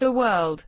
The world.